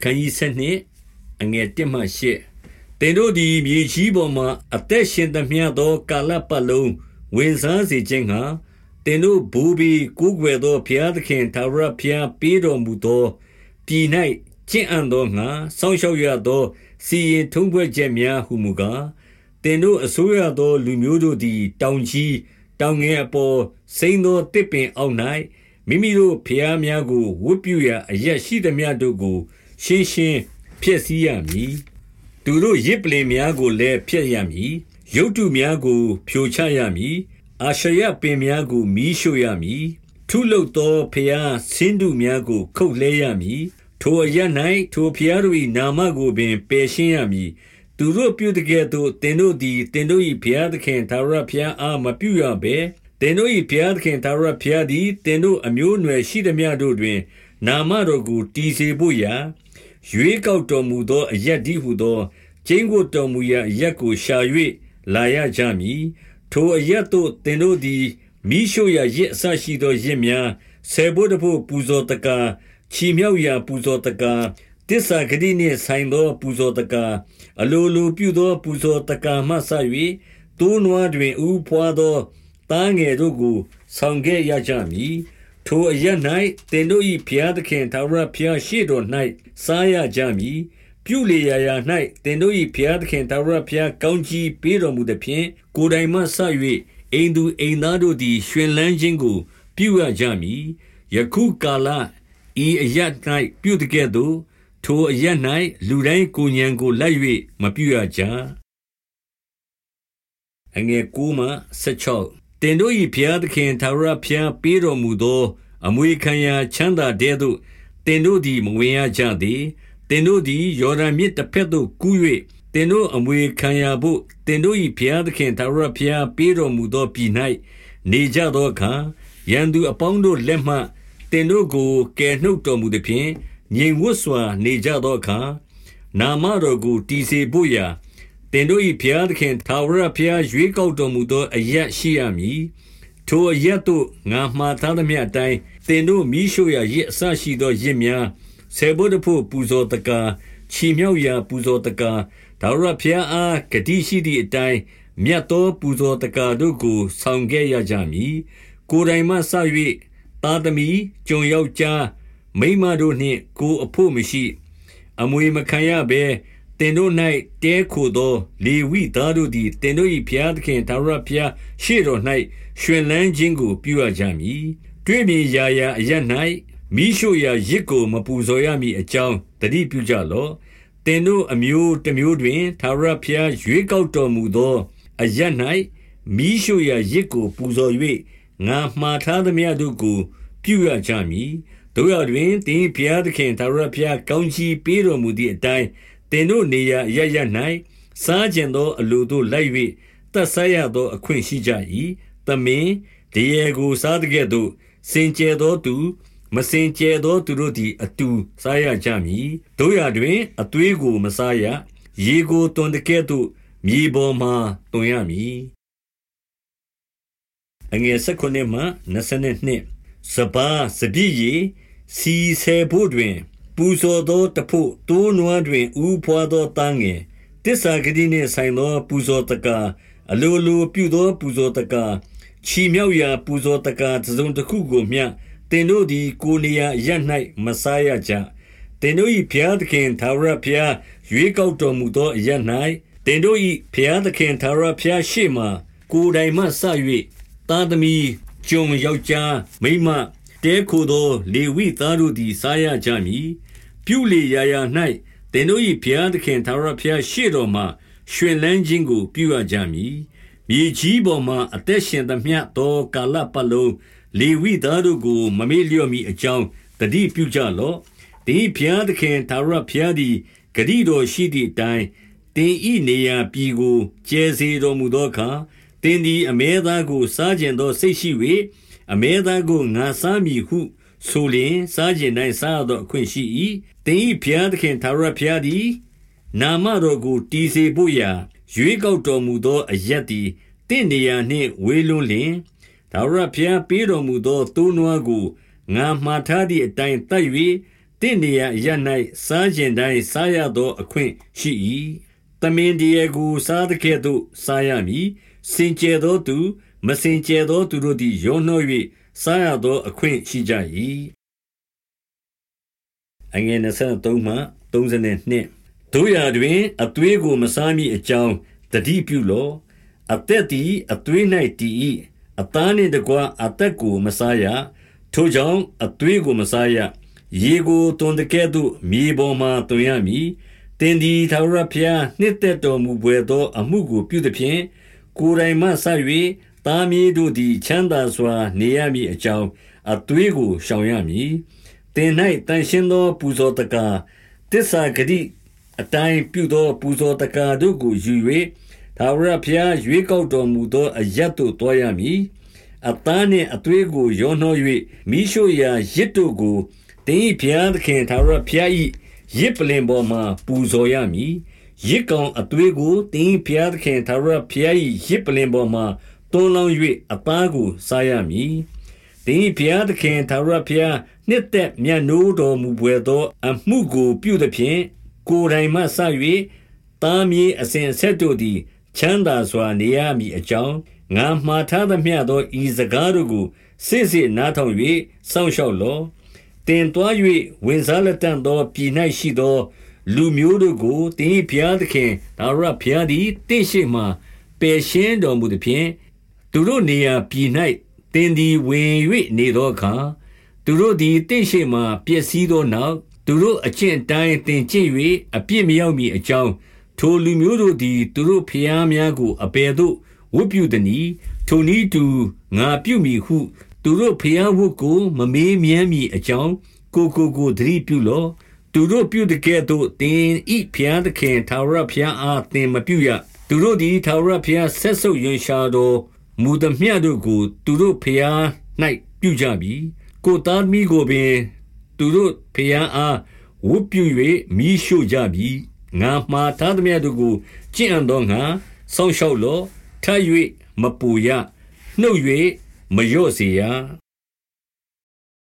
အခန်းကြီး7အငယ်1မှ8တင်တို့သည်မြေကြီးပေါ်မှအသက်ရှင်သမျှသောကာလပတ်လုံးဝင်စားစေခြင်းဟာတင်တို့ဘူဘီကိုးကွယ်သောဘုရားသခင်သာရဘုရားပေးတော်မူသောပြည်၌ကျင့်အံ့သောငါစောင့်ရှောက်ရသောစီရင်ထုံးဖွဲ့ချက်များဟုမူကားတင်တို့အစိုးရသောလူမျိုးတို့သည် တောင်ကြီးတောင်ငယ်အပေါ်စိမ့်သောတစ်ပင်အောက်၌မိမိတို့ဖျားများကိုဝတ်ပြုရာအရက်ရှိသမျှတို့ကို ရှင်းရှင်းဖျက်ဆီးရမည်သူတို့ရစ်ပလင်များကိုလည်းဖျက်ရမည်ရုတ်တုများကိုဖြိုချရမည်အာရှရပင်များကိုမီးရှို့ရမည်ထုလုသောဖျားဆင်းတုများကို ခုတ်လဲရမည်ထိုအရ၌ထိုဖျားတို့၏နာမကိုပင်ပယ်ရှင်းရမည်သူတို့ပြုတကဲ့သို့သင်တို့သည်သင်တို့၏ဘုရားသခင်သာရဘုရားအားမပြုရဘဲသင်တို့၏ဘုရားသခင်သာရဘုရားသည်သင်တို့အမျိုးအနွယ်ရှိသမျှတို့တွင် နာမတော်ကိုတည်စေဖို့ရာ ရွေးကောက်တော်မူသော အရက်ဒီဟုသော ကျင်းကိုတော်မူရာအရက်ကို ရှာ၍လာရကြမည် ထိုအရက်သို့ သင်တို့သည်မိရှုရာရစ်အဆရှိသောရစ်များဆေဘုတ်ဖို့ ပူဇော်တကာ ချီမြောက်ရာ ပူဇော်တကာတစ္ဆာဂတိနှင့်ဆိုင်သော ပူဇော်တကာ အလိုလိုပြုသော ပူဇော်တကာမှဆ၍တိုးနွားတွင်ဥဖွာသော သားငယ်တို့ကို ဆောင်ခဲ့ရကြမည် ထိုအရ၌တင်တို့၏ဘုရားသခင်သာရဘုရားရှိတော်၌စားရကြမည်ပြုလေရာရာ၌တင်တို့၏ဘုရားသခင်သာရဘုရားကောင်းကြီးပေးတော်မူသည်ဖြင့်ကိုယ်တိုင်မှဆ၍အိမ်သူအိမ်သားတို့သည်ရှင်လန်းခြင်းကို ပြုရကြမည်ယခုကာလဤအရ၌ပြုတကဲ့သို့ထိုအရ၌လူတိုင်းကိုညံကိုလိုက်၍မပြုရကြအငယ်ကူမှ16 တင်တို့၏ဘုရားသခင်သာရဘုရားပေးတော်မူသော အမွေခံရာချမ်းသာတဲ့သို့တင်တို့သည်မဝင်ရကြသည်တင်တို့သည်ယော်ဒန်မြစ်တစ်ဖက်သို့ကူး၍တင်တို့အမွေခံရာဖို့တင်တို့၏ဘုရားသခင်သာရဘုရားပေးတော်မူသောပြည်၌နေကြသောအခါရန်သူအပေါင်းတို့လက်မှတင်တို့ကိုကယ်နှုတ်တော်မူသည်ဖြင့်ငြိမ်ဝတ်စွာ နေကြသောအခါနာမတော်ကိုတည်စေဖို့ရာ တင်တို့၏ဘုရားသခင်သာဝရဘုရားရွေးကောက်တော်မူသောအရက်ရှိရမည်ထိုအရက်တို့ငါမှားထားသမျှအတိုင်းတင်တို့မိရှုရာရစ်အဆရှိသောရစ်များဆေဘုတ်ဖို့ပူဇော်တကာချီမြောက်ရာပူဇော်တကာဒါဝရဘုရားအားဂတိရှိသည့်အတိုင်းမြတ်သောပူဇော်တကာတို့ကိုဆောင်ခဲ့ရကြမည်ကိုယ်တိုင်မှဆ၍သားသမီးကြုံယောက်ျားမိမတို့နှင့်ကိုအဖို့မရှိ အမွေမခံရဘဲ တင်တို့၌တဲခိုသော လေဝိသားတို့သည်တင်တို့၏ဘုရားသခင်သာရဘုရားရှေ့တော်၌ရှင်လန်းခြင်းကိုပြုရကြမည်တွေ့မြင်ရာရာအရ၌မိရှုရာရစ်ကိုမပူဇော်ရမည်အကြောင်းတတိပြုကြလော့တင်တို့အမျိုးတစ်မျိုးတွင်သာရဘုရားရွေးကောက်တော်မူသောအရ၌မိရှုရာရစ်ကိုပူဇော်၍ငါမှားထားသမျှတို့ကို ပြုရကြမည်တို့ရတွင်တင်းဘုရားသခင်သာရဘုရားကောင်းချီးပေးတော်မူသည့်အတိုင်း တင်တို့နေရာရရ၌စားကျင်သောအလိုတို့လိုက်၍တတ်ဆရသောအခွင့်ရှိကြ၏။သမင်တရေကိုစားတဲ့ကဲ့သို့စင်ကြယ်သောသူ မစင်ကြယ်သောသူတို့သည်အတူစားရကြမည်။တို့ရတွင် အသွေးကိုမစားရ။ရေကိုတွန်တဲ့ကဲ့သို့မြေပေါ်မှတွန်ရမည်။အငယ်၁၉မှ22စပါးစပြည့်ရီစီဆယ်ဖို့တွင် ပူဇော်သောတဖို့တိုးနွားတွင်ဥဖွာသောတန်းငယ်တစ္ဆာဂတိနှင့်ဆိုင်သောပူဇော်တကာအလိုလိုပြုသောပူဇော်တကာချီမြောက်ရာပူဇော်တကာတစုံတစ်ခုကိုမျှတင်တို့သည်ကိုနေရာရ၌မစားရကြတင်တို့၏ဘုရားသခင်သာရဘုရားရွေးကောက်တော်မူသောအရ၌တင်တို့၏ဘုရားသခင်သာရဘုရားရှေ့မှကိုယ်တိုင်မှဆ၍သာသမီကျုံယောက်ျားမိန်းမတဲခိုသော လေဝိသားတို့သည်စားရကြမည် ပြုလေရာရာ၌သင်တို့၏ဘုရားသခင်သာရဘုရားရှေ့တော်မှရှင်လန်းခြင်းကိုပြုရကြမည်မြေကြီးပေါ်မှအသက်ရှင်သမျှသောကာလပတ်လုံးလေဝိသားတို့ကို မမေ့လျော့မီအကြောင်းတတိပြုကြလော့တင်းဘုရားသခင်သာရဘုရားသည်ဂတိတော်ရှိသည့်အတိုင်းတင်းဤနေရာပြည်ကိုကျဲစေတော်မူသောအခါတင်းသည်အမဲသားကိုစားကျင်သောစိတ်ရှိ၍အမဲသားကိုငါစားမည်ဟု ဆိုလျင်စားကျင်တိုင်းစားသောအခွင့်ရှိ၏တင်းဤဘုရားသခင်သာရဘုရားသည် နာမတော်ကိုတည်စေဖို့ရာရွေးကောက်တော်မူသောအရက်သည်တင့်နေရာနှင့်ဝေလွန်းလျင်ဒါဝရဘုရားပေးတော်မူသောသိုးနွားကိုငါမှားထားသည့်အတိုင်းတတ်၍တတင့်နေရာအရ၌စားခြင်းတိုင်းစားရသောအခွင့်ရှိ၏တမင်တရေကိုစားတဲ့ကဲ့သို့စားရမည်စင်ကြယ်သောသူ မစင်ကြယ်သောသူတို့သည် ရောနှော၍စားရသောအခွင့်ရှိကြ၏အငယ်23မှ32တို့ရာတွင် အသွေးကို မစားမီအကြောင်းတတိပြုလော့ အသက်သည် အသွေး၌တည်၏အသားနှင့် တကွ အသက်ကို မစားရ ထိုကြောင့် အသွေးကို မစားရ ရေကိုတွန်တကဲ့သို့ မြေပေါ်မှတွင်ရမည်တင်ဒီသာရဖျားနှစ်သက်တော်မူပွေသော အမှုကို ပြုသည်ဖြင့် ကိုယ်တိုင်မှဆ၍ သားမီးတို့သည် ချမ်းသာစွာ နေရမည်အကြောင်း အသွေးကို ရှောင်ရမည်တင်၌တန်ရှင်းသော ပူဇော်တကာတစ္ဆာဂတိအတိုင်းပြုသော ပူဇော်တကာတို့ကိုယူ၍သာဝရဖျား ရွေးကောက်တော်မူသော အရတ်တို့တော်ရမည် အသားနှင့်အသွေးကို ရောနှော၍မိရှုရာရစ်တို့ကိုတင်းဤဘုရားသခင်သာဝရဖျား၏ရစ်ပလင်ပေါ်မှာ ပူဇော်ရမည်ရစ်ကောင်အသွေးကိုတင်းဘုရားသခင်သာဝရဖျား၏ရစ်ပလင်ပေါ်မှာ တွန်းလောင်း၍အသားကိုစားရမည်တင်းဘုရားသခင်သာဝရဖျားနှစ်သက်မြတ်နိုးတော်မူပွေသော အမှုကိုပြုသဖြင့်ကိုယ်တိုင်မှဆ၍တားမြေအစဉ်ဆက်တို့သည် ချမ်းသာစွာနေရမည်အကြောင်းငါမှားထားသမျှသောဤစကားတို့ကိုစစ်စစ်နားထောင်၍စောင့်ရှောက်လော့တင်တွား၍ဝင်စားလက်တန့်သောပြည်၌ရှိသော လူမျိုးတို့ကိုတင်းဖျားသခင်ဒါရဖျားသည်တင့်ရှိမှပယ်ရှင်းတော်မူသည်ဖြင့် သူတို့နေရာပြည်၌တင်သည်ဝင်၍နေသောအခါသူတို့သည်တင့်ရှိမှပျက်စီးသောနောက်သူတို့အကျင့်တိုင်းတင်ကျင့်၍အပြစ်မရောက်မီအကြောင်းထိုလူမျိုးတို့သည် သူတို့ဖျားများကိုအပေသို့ဝတ်ပြုသည်။ထိုနည်းတူငါပြုမည်ဟု သူတို့ဖျားဝတ်ကိုမမေးမြန်းမီအကြောင်းကိုကိုကိုသတိပြုလော့။သူတို့ပြုတဲ့ကဲ့သို့တင်ဤဖျားသခင်သာရဖျားအားတင်မပြုရ။သူတို့သည်သာရဖျားဆက်ဆုပ်ရွံရှာတော် မူသည်မြတ်တို့ကို သူတို့ဖျား၌ပြုကြပြီ။ကိုသားမိကိုပင် သူတို့ဖျားအားဝတ်ပြု၍မိရှို့ကြပြီငါမှားထားသမျှတို့ကိုကြင့်အံ့သောငါဆောင်းလျှောက်လော့ထပ်၍မပူရနှုတ်၍မလျော့စေရ